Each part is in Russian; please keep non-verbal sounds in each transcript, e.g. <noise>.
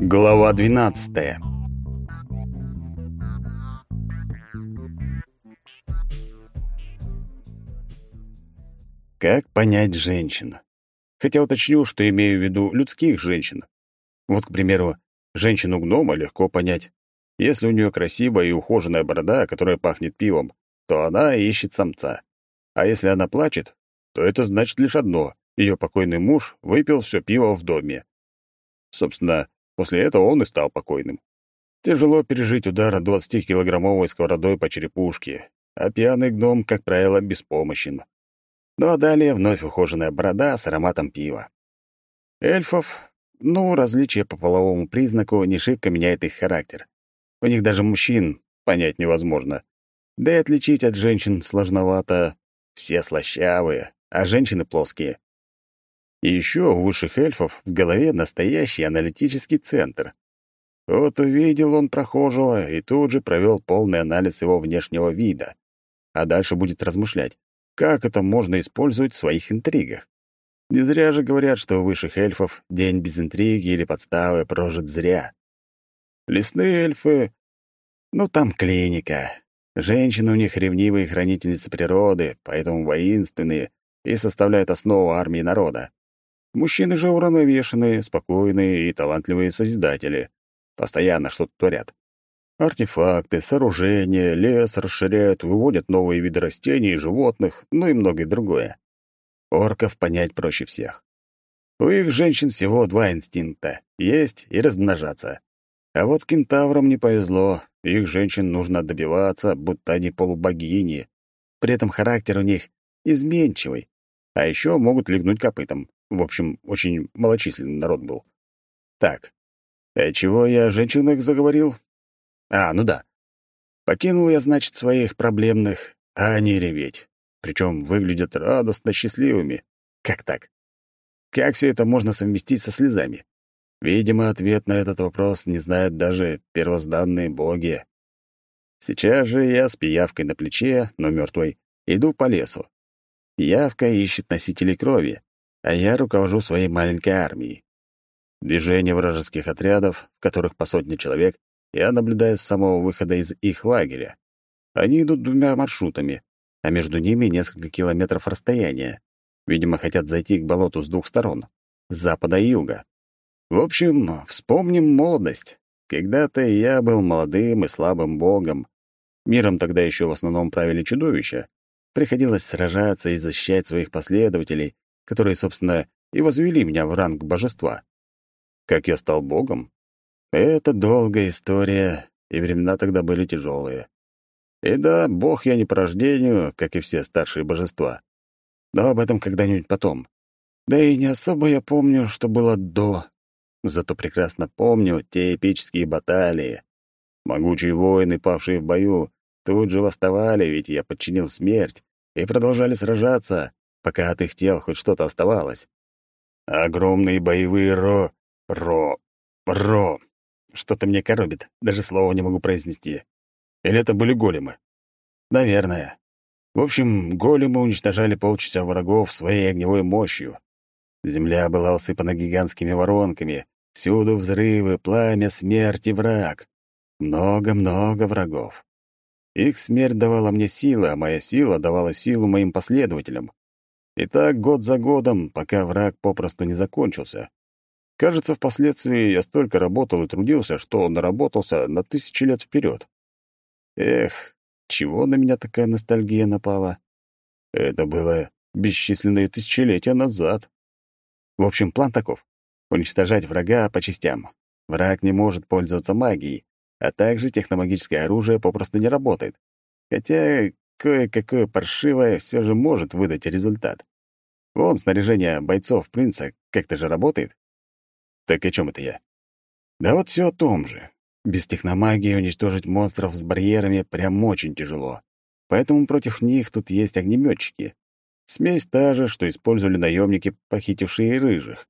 Глава 12. Как понять женщину? Хотя уточню, что имею в виду людских женщин. Вот, к примеру, женщину-гнома легко понять. Если у нее красивая и ухоженная борода, которая пахнет пивом, то она ищет самца. А если она плачет, то это значит лишь одно — ее покойный муж выпил все пиво в доме. Собственно, после этого он и стал покойным. Тяжело пережить удар 20-килограммовой сковородой по черепушке, а пьяный гном, как правило, беспомощен. Ну а далее вновь ухоженная борода с ароматом пива. Эльфов, ну, различие по половому признаку не шибко меняет их характер. У них даже мужчин понять невозможно. Да и отличить от женщин сложновато. Все слащавые, а женщины плоские. И еще у высших эльфов в голове настоящий аналитический центр. Вот увидел он прохожего и тут же провел полный анализ его внешнего вида. А дальше будет размышлять, как это можно использовать в своих интригах. Не зря же говорят, что у высших эльфов день без интриги или подставы прожит зря. Лесные эльфы... Ну, там клиника. Женщины у них ревнивые хранительницы природы, поэтому воинственные и составляют основу армии народа. Мужчины же уравновешенные, спокойные и талантливые созидатели. Постоянно что-то творят. Артефакты, сооружения, лес расширяют, выводят новые виды растений и животных, ну и многое другое. Орков понять проще всех. У их женщин всего два инстинкта — есть и размножаться. А вот кентаврам не повезло, их женщин нужно добиваться, будто они полубогини. При этом характер у них изменчивый, а еще могут легнуть копытом. В общем, очень малочисленный народ был. Так, а чего я о женщинах заговорил? А, ну да. Покинул я, значит, своих проблемных, а они реветь. Причем выглядят радостно счастливыми. Как так? Как все это можно совместить со слезами? Видимо, ответ на этот вопрос не знают даже первозданные боги. Сейчас же я с пиявкой на плече, но мертвой, иду по лесу. Пиявка ищет носителей крови, а я руковожу своей маленькой армией. Движение вражеских отрядов, в которых по сотне человек, я наблюдаю с самого выхода из их лагеря. Они идут двумя маршрутами, а между ними несколько километров расстояния. Видимо, хотят зайти к болоту с двух сторон — с запада и юга. В общем, вспомним молодость. Когда-то я был молодым и слабым богом. Миром тогда еще в основном правили чудовища. Приходилось сражаться и защищать своих последователей, которые, собственно, и возвели меня в ранг божества. Как я стал богом? Это долгая история, и времена тогда были тяжелые. И да, бог я не по рождению, как и все старшие божества. Но об этом когда-нибудь потом. Да и не особо я помню, что было до. Зато прекрасно помню те эпические баталии. Могучие воины, павшие в бою, тут же восставали, ведь я подчинил смерть, и продолжали сражаться, пока от их тел хоть что-то оставалось. Огромные боевые ро... ро... ро... Что-то мне коробит, даже слова не могу произнести. Или это были големы? Наверное. В общем, големы уничтожали полчаса врагов своей огневой мощью. Земля была усыпана гигантскими воронками, всюду взрывы, пламя, смерть и враг. Много-много врагов. Их смерть давала мне силы, а моя сила давала силу моим последователям. И так год за годом, пока враг попросту не закончился. Кажется, впоследствии я столько работал и трудился, что наработался на тысячи лет вперед. Эх, чего на меня такая ностальгия напала? Это было бесчисленные тысячелетия назад. В общем, план таков — уничтожать врага по частям. Враг не может пользоваться магией, а также техномагическое оружие попросту не работает. Хотя кое-какое паршивое все же может выдать результат. Вон снаряжение бойцов принца как-то же работает. Так о чем это я? Да вот все о том же. Без техномагии уничтожить монстров с барьерами прям очень тяжело. Поэтому против них тут есть огнеметчики. Смесь та же, что использовали наемники, похитившие рыжих.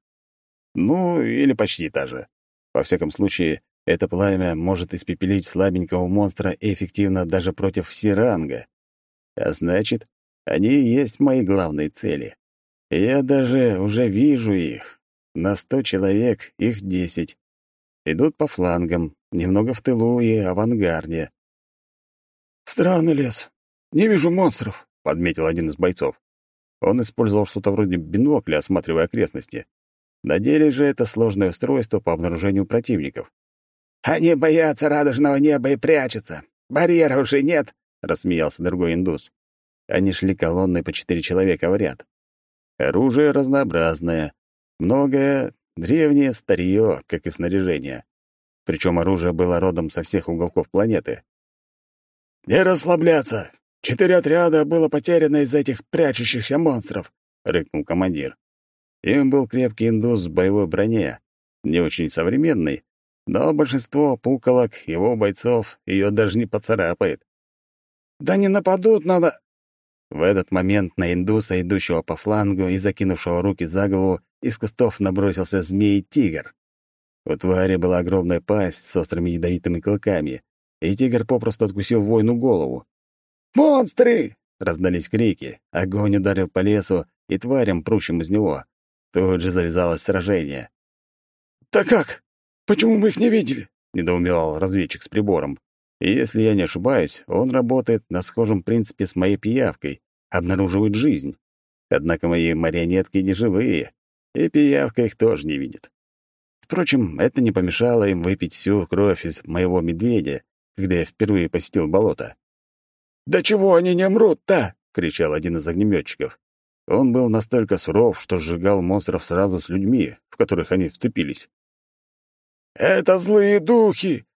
Ну, или почти та же. Во всяком случае, это пламя может испепелить слабенького монстра эффективно даже против Сиранга. А значит, они и есть мои главные цели. Я даже уже вижу их. На сто человек их десять. Идут по флангам, немного в тылу и авангарде. «Странный лес. Не вижу монстров», — подметил один из бойцов. Он использовал что-то вроде бинокля, осматривая окрестности. На деле же это сложное устройство по обнаружению противников. «Они боятся радужного неба и прячутся. Барьера уже нет», — рассмеялся другой индус. Они шли колонной по четыре человека в ряд. Оружие разнообразное, многое древнее старье, как и снаряжение. Причем оружие было родом со всех уголков планеты. «Не расслабляться! Четыре отряда было потеряно из этих прячущихся монстров!» — рыкнул командир. Им был крепкий индус в боевой броне, не очень современный, но большинство пуколок его бойцов ее даже не поцарапает. «Да не нападут, надо...» В этот момент на индуса, идущего по флангу и закинувшего руки за голову, из кустов набросился змей-тигр. У твари была огромная пасть с острыми ядовитыми клыками, и тигр попросту откусил воину голову. «Монстры!» — раздались крики. Огонь ударил по лесу и тварям, прущим из него. Тут же завязалось сражение. «Да как? Почему мы их не видели?» — недоумевал разведчик с прибором. И если я не ошибаюсь, он работает на схожем принципе с моей пиявкой, обнаруживает жизнь. Однако мои марионетки не живые, и пиявка их тоже не видит. Впрочем, это не помешало им выпить всю кровь из моего медведя, когда я впервые посетил болото. «Да чего они не мрут-то?» — кричал один из огнеметчиков. Он был настолько суров, что сжигал монстров сразу с людьми, в которых они вцепились. «Это злые духи!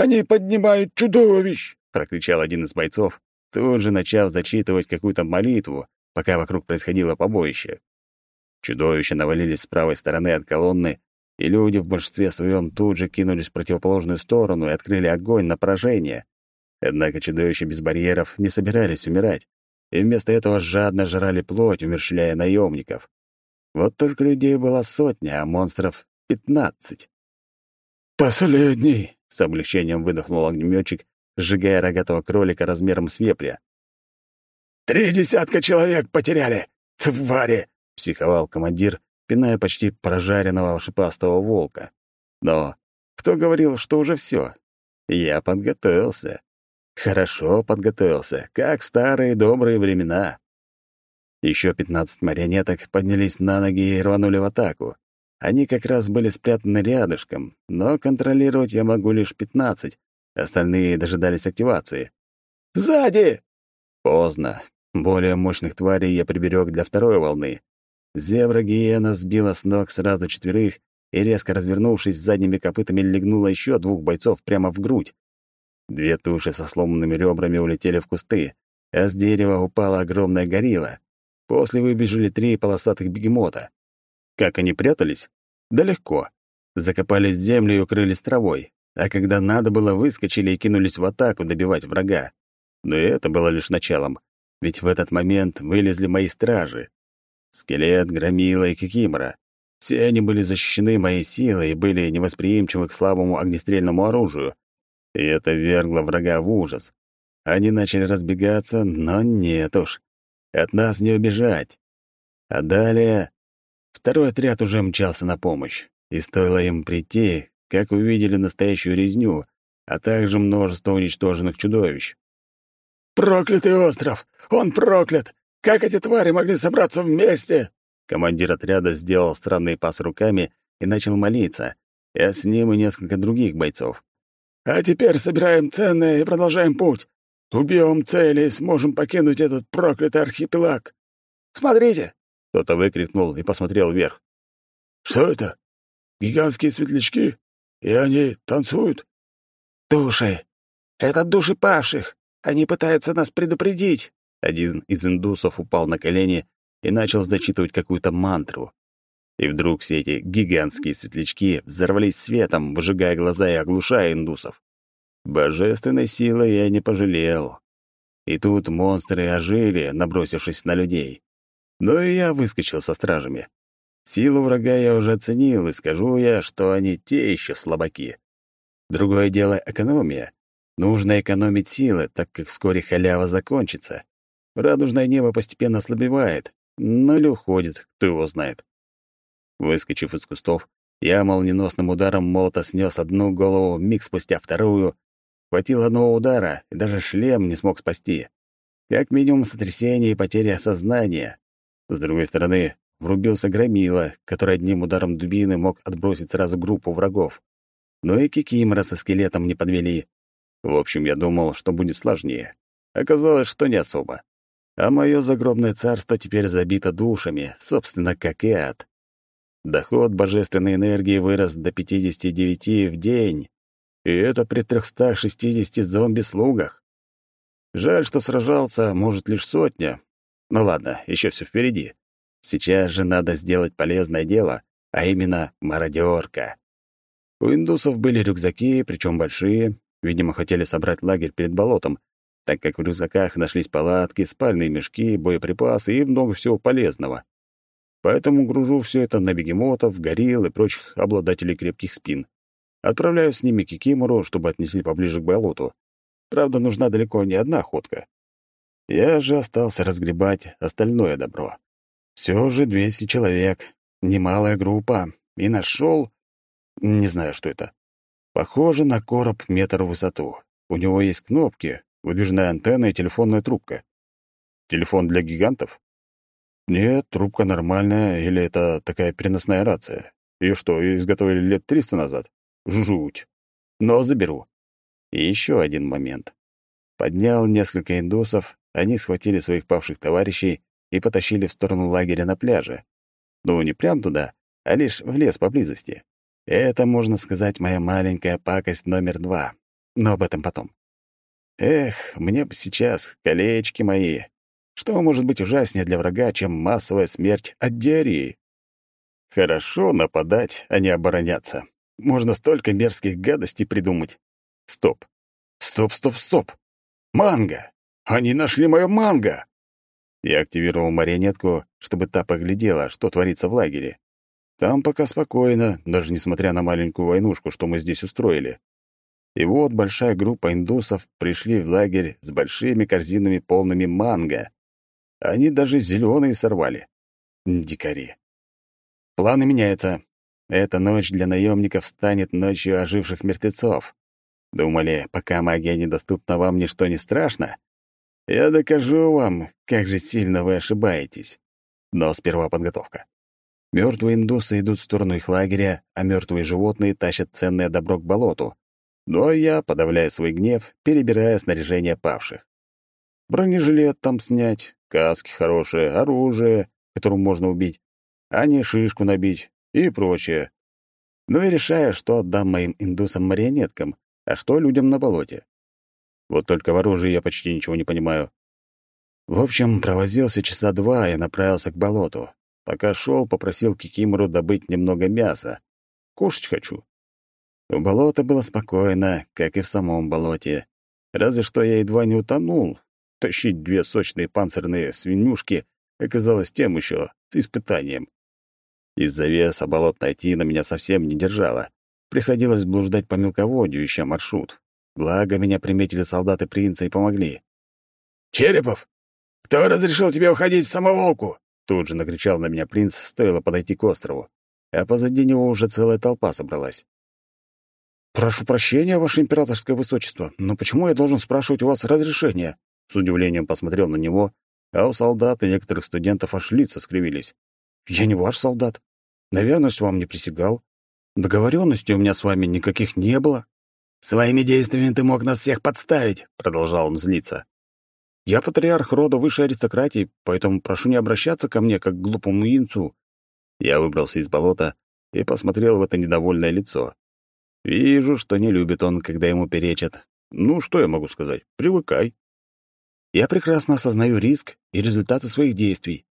Они поднимают чудовищ!» — прокричал один из бойцов, тут же начав зачитывать какую-то молитву, пока вокруг происходило побоище. Чудовища навалились с правой стороны от колонны, и люди в большинстве своем тут же кинулись в противоположную сторону и открыли огонь на поражение. Однако чудовища без барьеров не собирались умирать, и вместо этого жадно жрали плоть, умерщвляя наемников. Вот только людей была сотня, а монстров — пятнадцать. «Последний!» — с облегчением выдохнул огнеметчик, сжигая рогатого кролика размером с вепря. «Три десятка человек потеряли! Твари!» — психовал командир, пиная почти прожаренного шипастого волка. Но кто говорил, что уже все? Я подготовился. Хорошо подготовился, как старые добрые времена. Еще пятнадцать марионеток поднялись на ноги и рванули в атаку. Они как раз были спрятаны рядышком, но контролировать я могу лишь пятнадцать. Остальные дожидались активации. «Сзади!» Поздно. Более мощных тварей я приберег для второй волны. Зебра-гиена сбила с ног сразу четверых и, резко развернувшись, задними копытами легнула еще двух бойцов прямо в грудь. Две туши со сломанными ребрами улетели в кусты, а с дерева упала огромная горилла. После выбежали три полосатых бегемота. Как они прятались? Да легко. Закопались в землю и укрылись травой. А когда надо было, выскочили и кинулись в атаку добивать врага. Но и это было лишь началом, ведь в этот момент вылезли мои стражи. Скелет, Громила и Кикимора. Все они были защищены моей силой и были невосприимчивы к слабому огнестрельному оружию. И это вергло врага в ужас. Они начали разбегаться, но нет уж. От нас не убежать. А далее Второй отряд уже мчался на помощь, и стоило им прийти, как увидели настоящую резню, а также множество уничтоженных чудовищ. «Проклятый остров! Он проклят! Как эти твари могли собраться вместе?» Командир отряда сделал странный пас руками и начал молиться, а с ним и несколько других бойцов. «А теперь собираем ценное и продолжаем путь. Убьем цели и сможем покинуть этот проклятый архипелаг. Смотрите, кто-то выкрикнул и посмотрел вверх. «Что это? Гигантские светлячки? И они танцуют?» «Души! Это души павших! Они пытаются нас предупредить!» Один из индусов упал на колени и начал зачитывать какую-то мантру. И вдруг все эти гигантские светлячки взорвались светом, выжигая глаза и оглушая индусов. Божественной силы я не пожалел. И тут монстры ожили, набросившись на людей. Но и я выскочил со стражами. Силу врага я уже оценил, и скажу я, что они те еще слабаки. Другое дело — экономия. Нужно экономить силы, так как вскоре халява закончится. Радужное небо постепенно ослабевает, но или уходит, кто его знает. Выскочив из кустов, Я молниеносным ударом молота снес одну голову, миг спустя вторую. Хватило одного удара, и даже шлем не смог спасти. Как минимум сотрясение и потеря сознания. С другой стороны, врубился громила, который одним ударом дубины мог отбросить сразу группу врагов. Но и кикимора со скелетом не подвели. В общем, я думал, что будет сложнее. Оказалось, что не особо. А мое загробное царство теперь забито душами, собственно, как и ад. Доход божественной энергии вырос до 59 в день, и это при 360 зомби-слугах. Жаль, что сражался, может, лишь сотня. Ну ладно, еще все впереди. Сейчас же надо сделать полезное дело, а именно мародерка. У индусов были рюкзаки, причем большие. Видимо, хотели собрать лагерь перед болотом, так как в рюкзаках нашлись палатки, спальные мешки, боеприпасы и много всего полезного. Поэтому гружу все это на бегемотов, горилл и прочих обладателей крепких спин. Отправляю с ними Кикимору, чтобы отнесли поближе к болоту. Правда, нужна далеко не одна ходка. Я же остался разгребать остальное добро. Все же 200 человек, немалая группа, и нашел... Не знаю, что это. Похоже на короб метр в высоту. У него есть кнопки, выдвижная антенна и телефонная трубка. Телефон для гигантов? Нет, трубка нормальная, или это такая переносная рация? Ее что, изготовили лет триста назад? Жуть. Но заберу. И еще один момент. Поднял несколько индусов, они схватили своих павших товарищей и потащили в сторону лагеря на пляже. Ну, не прям туда, а лишь в лес поблизости. Это, можно сказать, моя маленькая пакость номер два. Но об этом потом. Эх, мне бы сейчас колечки мои, что может быть ужаснее для врага, чем массовая смерть от диареи? Хорошо нападать, а не обороняться. Можно столько мерзких гадостей придумать. Стоп. Стоп, стоп, стоп. Манго! Они нашли мое манго! Я активировал марионетку, чтобы та поглядела, что творится в лагере. Там пока спокойно, даже несмотря на маленькую войнушку, что мы здесь устроили. И вот большая группа индусов пришли в лагерь с большими корзинами, полными манго. Они даже зеленые сорвали. Дикари. Планы меняются. Эта ночь для наемников станет ночью оживших мертвецов. Думали, пока магия недоступна, вам ничто не страшно? Я докажу вам, как же сильно вы ошибаетесь. Но сперва подготовка. Мертвые индусы идут в сторону их лагеря, а мертвые животные тащат ценное добро к болоту. Ну а я, подавляя свой гнев, перебирая снаряжение павших. Бронежилет там снять, каски хорошие, оружие, которым можно убить, а не шишку набить и прочее. Ну и решаю, что отдам моим индусам-марионеткам, а что людям на болоте. Вот только в оружии я почти ничего не понимаю. В общем, провозился часа два и направился к болоту. Пока шел, попросил Кикимору добыть немного мяса. Кушать хочу. У болота было спокойно, как и в самом болоте. Разве что я едва не утонул, Тащить две сочные панцирные свинюшки оказалось тем еще испытанием. Из-за веса болотная тина меня совсем не держала. Приходилось блуждать по мелководью, ища маршрут. Благо, меня приметили солдаты принца и помогли. «Черепов, кто разрешил тебе уходить в самоволку?» Тут же накричал на меня принц, стоило подойти к острову. А позади него уже целая толпа собралась. «Прошу прощения, ваше императорское высочество, но почему я должен спрашивать у вас разрешения?» С удивлением посмотрел на него, а у солдат и некоторых студентов аж лица скривились. «Я не ваш солдат. На верность вам не присягал. Договоренности у меня с вами никаких не было». «Своими действиями ты мог нас всех подставить», — продолжал он злиться. «Я патриарх рода высшей аристократии, поэтому прошу не обращаться ко мне, как к глупому инцу». Я выбрался из болота и посмотрел в это недовольное лицо. Вижу, что не любит он, когда ему перечат. Ну, что я могу сказать? Привыкай. Я прекрасно осознаю риск и результаты своих действий.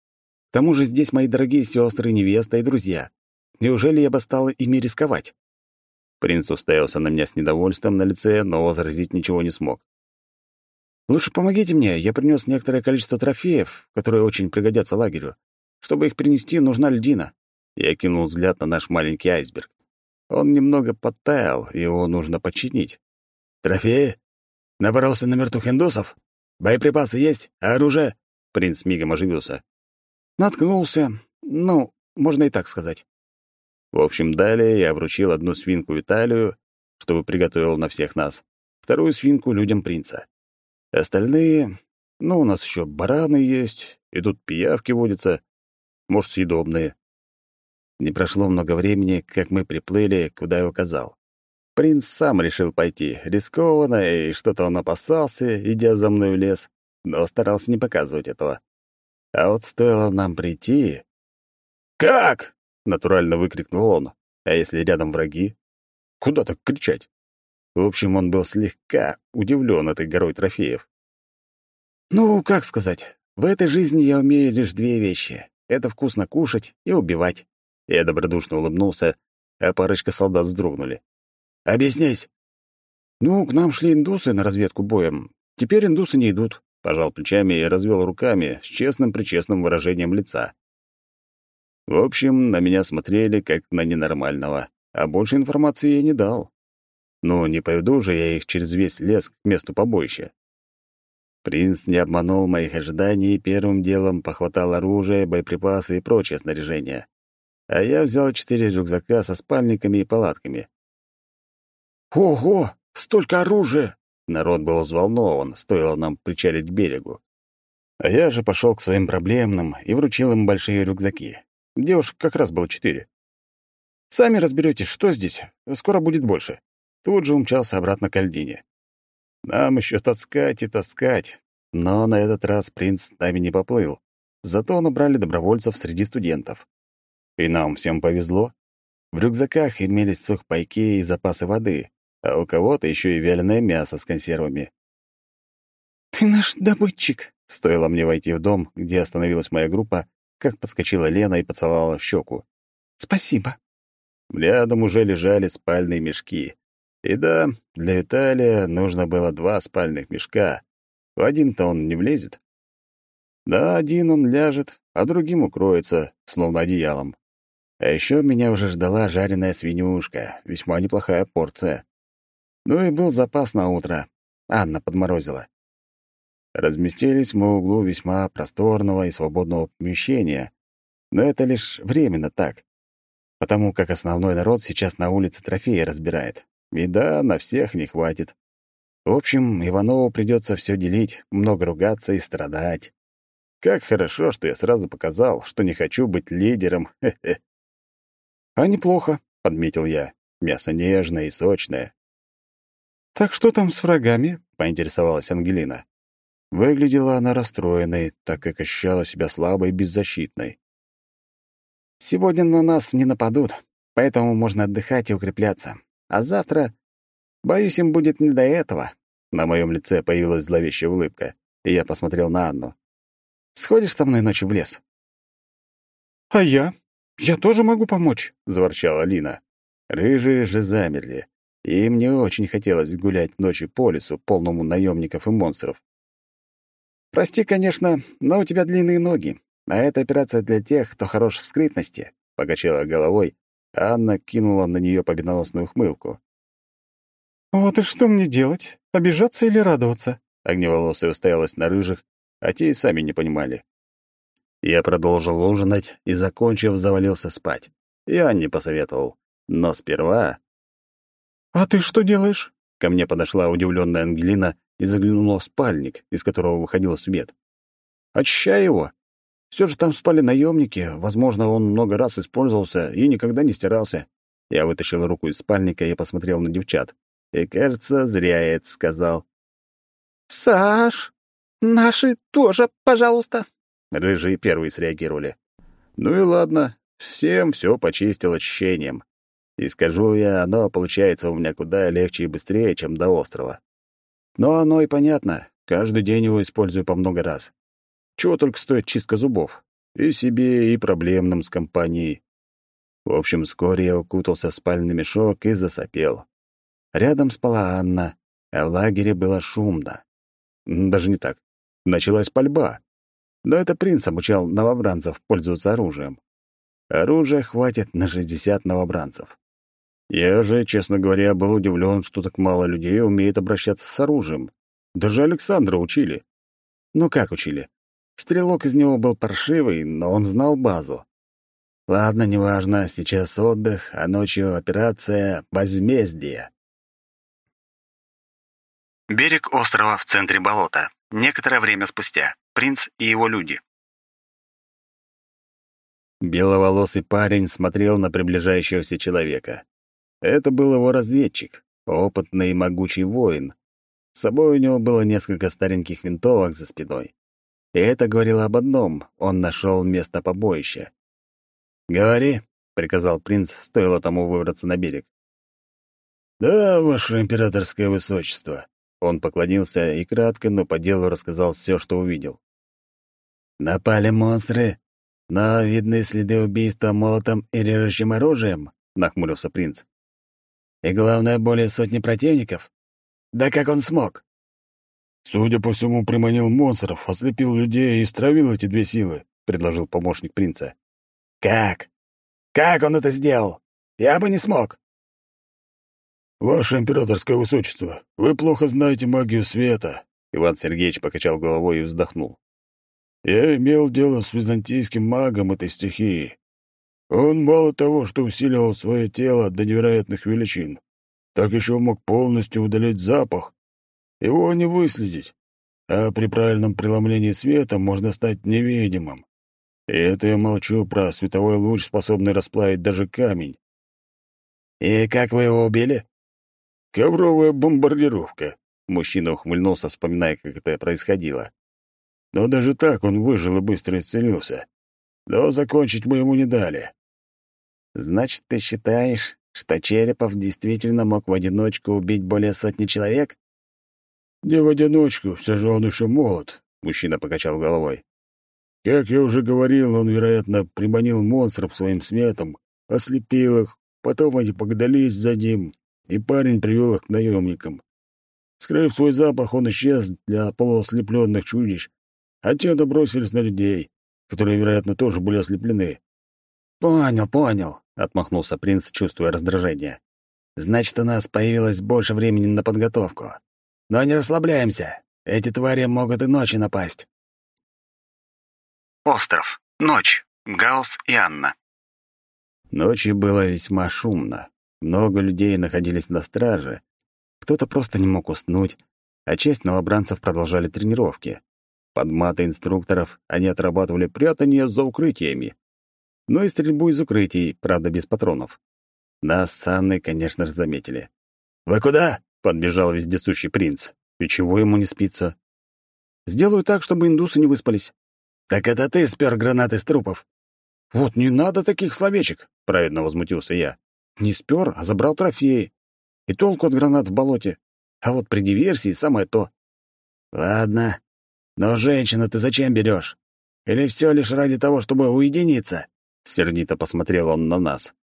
К тому же здесь мои дорогие сестры, невеста и друзья. Неужели я бы стала ими рисковать? Принц уставился на меня с недовольством на лице, но возразить ничего не смог. «Лучше помогите мне, я принес некоторое количество трофеев, которые очень пригодятся лагерю. Чтобы их принести, нужна льдина». Я кинул взгляд на наш маленький айсберг. Он немного подтаял, его нужно починить. «Трофеи? Набрался на мертвых индусов?» Боеприпасы есть? Оружие?» Принц мигом оживился. «Наткнулся. Ну, можно и так сказать. В общем, далее я вручил одну свинку Виталию, чтобы приготовил на всех нас, вторую свинку людям принца. Остальные... Ну, у нас еще бараны есть, и тут пиявки водятся, может, съедобные. Не прошло много времени, как мы приплыли, куда я указал. Принц сам решил пойти, рискованно, и что-то он опасался, идя за мной в лес, но старался не показывать этого. А вот стоило нам прийти... «Как?» — натурально выкрикнул он. А если рядом враги? Куда так кричать? В общем, он был слегка удивлен этой горой трофеев. «Ну, как сказать, в этой жизни я умею лишь две вещи. Это вкусно кушать и убивать». Я добродушно улыбнулся, а парочка солдат вздрогнули. «Объяснись!» «Ну, к нам шли индусы на разведку боем. Теперь индусы не идут», — пожал плечами и развел руками с честным-причестным выражением лица. В общем, на меня смотрели как на ненормального, а больше информации я не дал. Ну, не поведу же я их через весь лес к месту побоища. Принц не обманул моих ожиданий и первым делом похватал оружие, боеприпасы и прочее снаряжение. А я взял четыре рюкзака со спальниками и палатками. «Ого! Столько оружия!» Народ был взволнован, стоило нам причалить к берегу. А я же пошел к своим проблемным и вручил им большие рюкзаки. Девушек как раз было четыре. «Сами разберетесь, что здесь. Скоро будет больше». Тут же умчался обратно к Альдине. Нам еще таскать и таскать. Но на этот раз принц с нами не поплыл. Зато набрали добровольцев среди студентов. И нам всем повезло. В рюкзаках имелись сухпайки и запасы воды, а у кого-то еще и вяленое мясо с консервами. «Ты наш добытчик», — стоило мне войти в дом, где остановилась моя группа, как подскочила Лена и поцеловала щеку. «Спасибо». Рядом уже лежали спальные мешки. И да, для Виталия нужно было два спальных мешка. В один-то он не влезет. Да, один он ляжет, а другим укроется, словно одеялом. А еще меня уже ждала жареная свинюшка, весьма неплохая порция. Ну и был запас на утро. Анна подморозила. Разместились мы в углу весьма просторного и свободного помещения, но это лишь временно так, потому как основной народ сейчас на улице трофеи разбирает. И да, на всех не хватит. В общем, Иванову придется все делить, много ругаться и страдать. Как хорошо, что я сразу показал, что не хочу быть лидером. <laughs> Хе-хе. «А неплохо», — подметил я. «Мясо нежное и сочное». «Так что там с врагами?» — поинтересовалась Ангелина. Выглядела она расстроенной, так как ощущала себя слабой и беззащитной. «Сегодня на нас не нападут, поэтому можно отдыхать и укрепляться. А завтра, боюсь, им будет не до этого. На моем лице появилась зловещая улыбка, и я посмотрел на Анну. «Сходишь со мной ночью в лес?» «А я? Я тоже могу помочь», — заворчала Лина. Рыжие же замерли, и им не очень хотелось гулять ночью по лесу, полному наемников и монстров. «Прости, конечно, но у тебя длинные ноги, а эта операция для тех, кто хорош в скрытности», — покачала головой Анна кинула на нее победоносную хмылку. «Вот и что мне делать? Обижаться или радоваться?» Огневолосая устоялась на рыжих, а те и сами не понимали. Я продолжил ужинать и, закончив, завалился спать. Я не посоветовал. Но сперва... «А ты что делаешь?» Ко мне подошла удивленная Ангелина и заглянула в спальник, из которого выходил свет. «Очищай его!» Все же там спали наемники, возможно, он много раз использовался и никогда не стирался. Я вытащил руку из спальника и посмотрел на девчат. И, кажется, зря я это сказал. «Саш, наши тоже, пожалуйста!» Рыжие первые среагировали. Ну и ладно, всем все почистил очищением. И скажу я, оно получается у меня куда легче и быстрее, чем до острова. Но оно и понятно, каждый день его использую по много раз. Чего только стоит чистка зубов. И себе, и проблемным с компанией. В общем, вскоре я укутался в спальный мешок и засопел. Рядом спала Анна, а в лагере было шумно. Даже не так. Началась пальба. Но это принц обучал новобранцев пользоваться оружием. Оружия хватит на 60 новобранцев. Я же, честно говоря, был удивлен, что так мало людей умеет обращаться с оружием. Даже Александра учили. Ну как учили? Стрелок из него был паршивый, но он знал базу. Ладно, неважно, сейчас отдых, а ночью операция «Возмездие». Берег острова в центре болота. Некоторое время спустя. Принц и его люди. Беловолосый парень смотрел на приближающегося человека. Это был его разведчик, опытный и могучий воин. С собой у него было несколько стареньких винтовок за спиной. И это говорило об одном — он нашел место побоища. «Говори», — приказал принц, стоило тому выбраться на берег. «Да, ваше императорское высочество», он поклонился и кратко, но по делу рассказал все, что увидел. «Напали монстры, но видны следы убийства молотом и режущим оружием», — нахмурился принц. «И главное, более сотни противников? Да как он смог?» «Судя по всему, приманил монстров, ослепил людей и стравил эти две силы», — предложил помощник принца. «Как? Как он это сделал? Я бы не смог». «Ваше императорское высочество, вы плохо знаете магию света», — Иван Сергеевич покачал головой и вздохнул. «Я имел дело с византийским магом этой стихии. Он мало того, что усиливал свое тело до невероятных величин, так еще мог полностью удалить запах. Его не выследить, а при правильном преломлении света можно стать невидимым. И это я молчу про световой луч, способный расплавить даже камень. «И как вы его убили?» Ковровая бомбардировка. Мужчина ухмыльнулся, вспоминая, как это происходило. Но даже так он выжил и быстро исцелился. Но закончить мы ему не дали. Значит, ты считаешь, что Черепов действительно мог в одиночку убить более сотни человек? Не в одиночку, все же он еще молод, мужчина покачал головой. Как я уже говорил, он, вероятно, приманил монстров своим светом, ослепил их, потом они погнались за ним, и парень привел их к наемникам. Скрыв свой запах, он исчез для полуослепленных чудищ, а те добросились на людей, которые, вероятно, тоже были ослеплены. «Понял, понял», — отмахнулся принц, чувствуя раздражение. «Значит, у нас появилось больше времени на подготовку. Но не расслабляемся. Эти твари могут и ночью напасть». Остров. Ночь. Гаус и Анна. Ночью было весьма шумно. Много людей находились на страже. Кто-то просто не мог уснуть, а часть новобранцев продолжали тренировки. Под маты инструкторов они отрабатывали прятание за укрытиями. Ну и стрельбу из укрытий, правда, без патронов. Нас с Анной, конечно же, заметили. «Вы куда?» — подбежал вездесущий принц. «И чего ему не спится?» «Сделаю так, чтобы индусы не выспались». «Так это ты спер гранаты с трупов?» «Вот не надо таких словечек», — праведно возмутился я. Не спер, а забрал трофеи. И толку от гранат в болоте. А вот при диверсии самое то. Ладно. Но женщину ты зачем берешь? Или все лишь ради того, чтобы уединиться? Сердито посмотрел он на нас.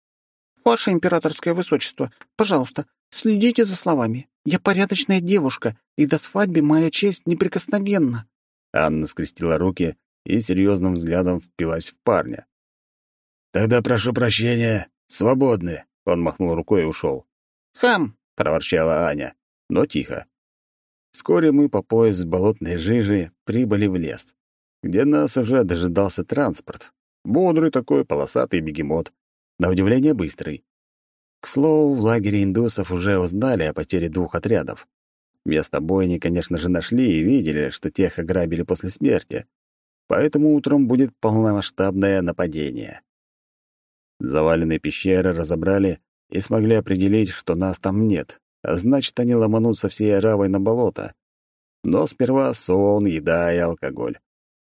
Ваше императорское высочество, пожалуйста, следите за словами. Я порядочная девушка, и до свадьбы моя честь неприкосновенна. Анна скрестила руки и серьезным взглядом впилась в парня. «Тогда прошу прощения, свободны», он махнул рукой и ушел. «Хам!» — проворчала Аня, но тихо. Вскоре мы по пояс болотной жижи прибыли в лес, где нас уже дожидался транспорт. Бодрый такой полосатый бегемот, на удивление быстрый. К слову, в лагере индусов уже узнали о потере двух отрядов. Место бойни, конечно же, нашли и видели, что тех ограбили после смерти. Поэтому утром будет полномасштабное нападение. Заваленные пещеры разобрали и смогли определить, что нас там нет, а значит, они ломанутся всей оравой на болото. Но сперва сон, еда и алкоголь.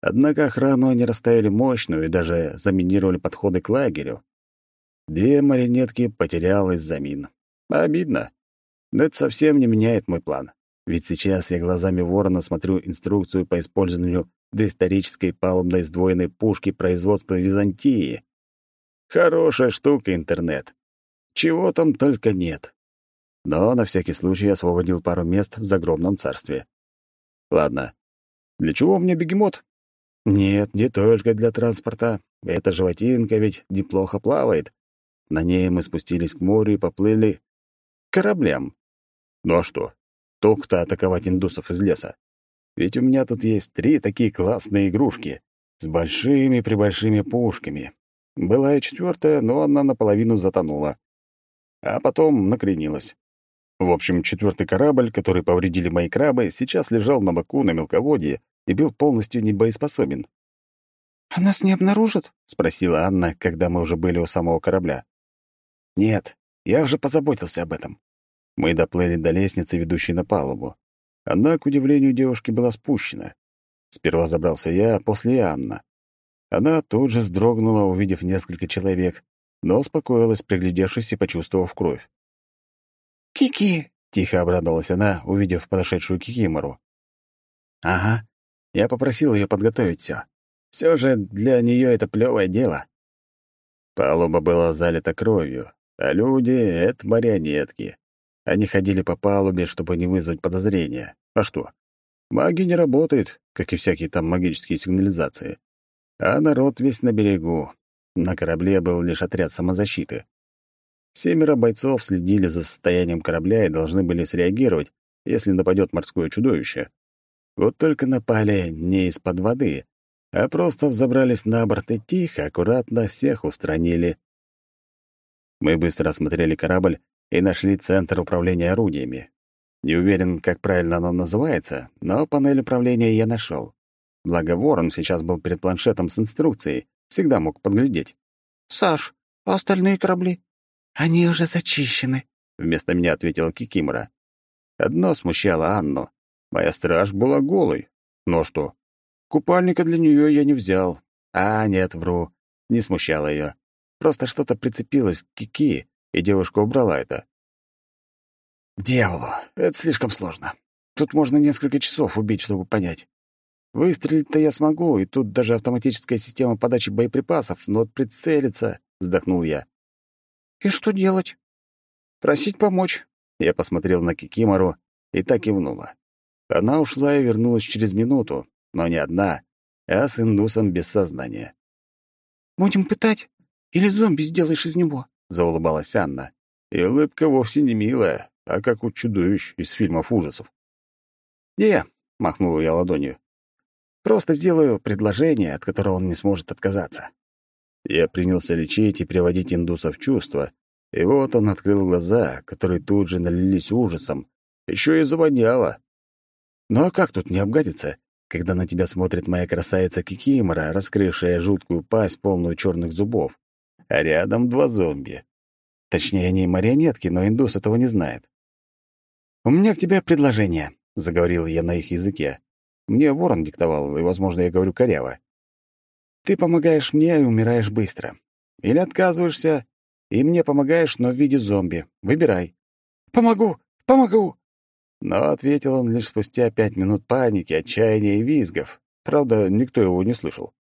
Однако охрану они расставили мощную и даже заминировали подходы к лагерю. Две маринетки потерял из-за мин. Обидно. Но это совсем не меняет мой план. Ведь сейчас я глазами ворона смотрю инструкцию по использованию доисторической палубной сдвоенной пушки производства Византии. Хорошая штука интернет. Чего там только нет. Но на всякий случай освободил пару мест в загробном царстве. Ладно. Для чего мне бегемот? Нет, не только для транспорта. Эта животинка ведь неплохо плавает. На ней мы спустились к морю и поплыли к кораблям. Ну а что? Толк-то атаковать индусов из леса. Ведь у меня тут есть три такие классные игрушки с большими-пребольшими пушками. Была и четвертая, но она наполовину затонула. А потом накренилась. В общем, четвертый корабль, который повредили мои крабы, сейчас лежал на боку на мелководье и был полностью небоеспособен. «А нас не обнаружат?» — спросила Анна, когда мы уже были у самого корабля. «Нет, я уже позаботился об этом». Мы доплыли до лестницы, ведущей на палубу. Она, к удивлению девушки, была спущена. Сперва забрался я, а после Анна. Она тут же вздрогнула, увидев несколько человек, но успокоилась, приглядевшись и почувствовав кровь. «Кики!» — тихо обрадовалась она, увидев подошедшую Кикимору. «Ага, я попросил ее подготовить все. Все же для нее это плевое дело». Палуба была залита кровью, а люди — это марионетки. Они ходили по палубе, чтобы не вызвать подозрения. А что? Магия не работает, как и всякие там магические сигнализации. А народ весь на берегу. На корабле был лишь отряд самозащиты. Семеро бойцов следили за состоянием корабля и должны были среагировать, если нападет морское чудовище. Вот только напали не из-под воды, а просто взобрались на борт и тихо, аккуратно всех устранили. Мы быстро осмотрели корабль и нашли центр управления орудиями. Не уверен, как правильно оно называется, но панель управления я нашел. Благо Ворон сейчас был перед планшетом с инструкцией, всегда мог подглядеть. «Саш, а остальные корабли?» «Они уже зачищены», — вместо меня ответила Кикимора. Одно смущало Анну. Моя страж была голой. Но что? Купальника для нее я не взял. А, нет, вру. Не смущало ее. Просто что-то прицепилось к Кики, и девушка убрала это. К дьяволу, это слишком сложно. Тут можно несколько часов убить, чтобы понять. Выстрелить-то я смогу, и тут даже автоматическая система подачи боеприпасов, но вот прицелиться, — вздохнул я. «И что делать?» «Просить помочь». Я посмотрел на Кикимору и так кивнула. Она ушла и вернулась через минуту, но не одна, а с индусом без сознания. «Будем пытать? Или зомби сделаешь из него?» — заулыбалась Анна. И улыбка вовсе не милая, а как у чудовищ из фильмов ужасов. «Не», — махнул я ладонью, — «просто сделаю предложение, от которого он не сможет отказаться». Я принялся лечить и приводить индуса в чувство, и вот он открыл глаза, которые тут же налились ужасом. Еще и завоняло. Ну а как тут не обгадиться, когда на тебя смотрит моя красавица Кикимора, раскрывшая жуткую пасть, полную черных зубов, а рядом два зомби? Точнее, они марионетки, но индус этого не знает. «У меня к тебе предложение», — заговорил я на их языке. Мне ворон диктовал, и, возможно, я говорю коряво. Ты помогаешь мне и умираешь быстро. Или отказываешься, и мне помогаешь, но в виде зомби. Выбирай. Помогу, помогу. Но ответил он лишь спустя пять минут паники, отчаяния и визгов. Правда, никто его не слышал.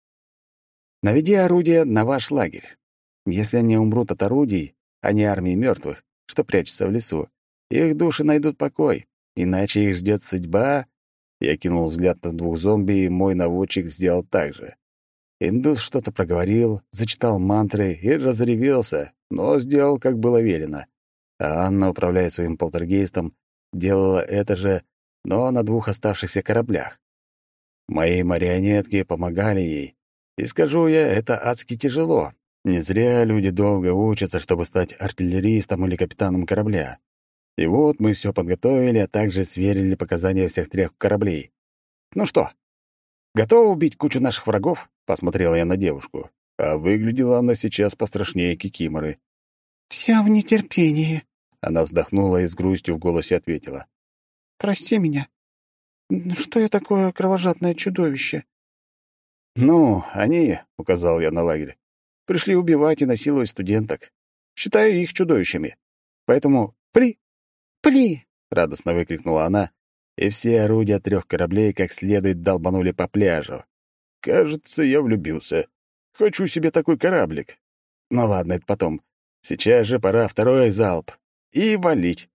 Наведи орудие на ваш лагерь. Если они умрут от орудий, а не армии мертвых, что прячется в лесу, их души найдут покой, иначе их ждет судьба. Я кинул взгляд на двух зомби, и мой наводчик сделал так же. Индус что-то проговорил, зачитал мантры и разревелся, но сделал, как было велено. А Анна, управляя своим полтергейстом, делала это же, но на двух оставшихся кораблях. Мои марионетки помогали ей. И скажу я, это адски тяжело. Не зря люди долго учатся, чтобы стать артиллеристом или капитаном корабля. И вот мы все подготовили, а также сверили показания всех трех кораблей. Ну что, готовы убить кучу наших врагов? Посмотрела я на девушку, а выглядела она сейчас пострашнее Кикиморы. «Вся в нетерпении», — она вздохнула и с грустью в голосе ответила. «Прости меня. Что я такое кровожадное чудовище?» «Ну, они», — указал я на лагерь, — «пришли убивать и насиловать студенток. Считаю их чудовищами. Поэтому пли!» «Пли!» — радостно выкрикнула она, и все орудия трех кораблей как следует долбанули по пляжу. Кажется, я влюбился. Хочу себе такой кораблик. Ну ладно, это потом. Сейчас же пора второй залп. И валить.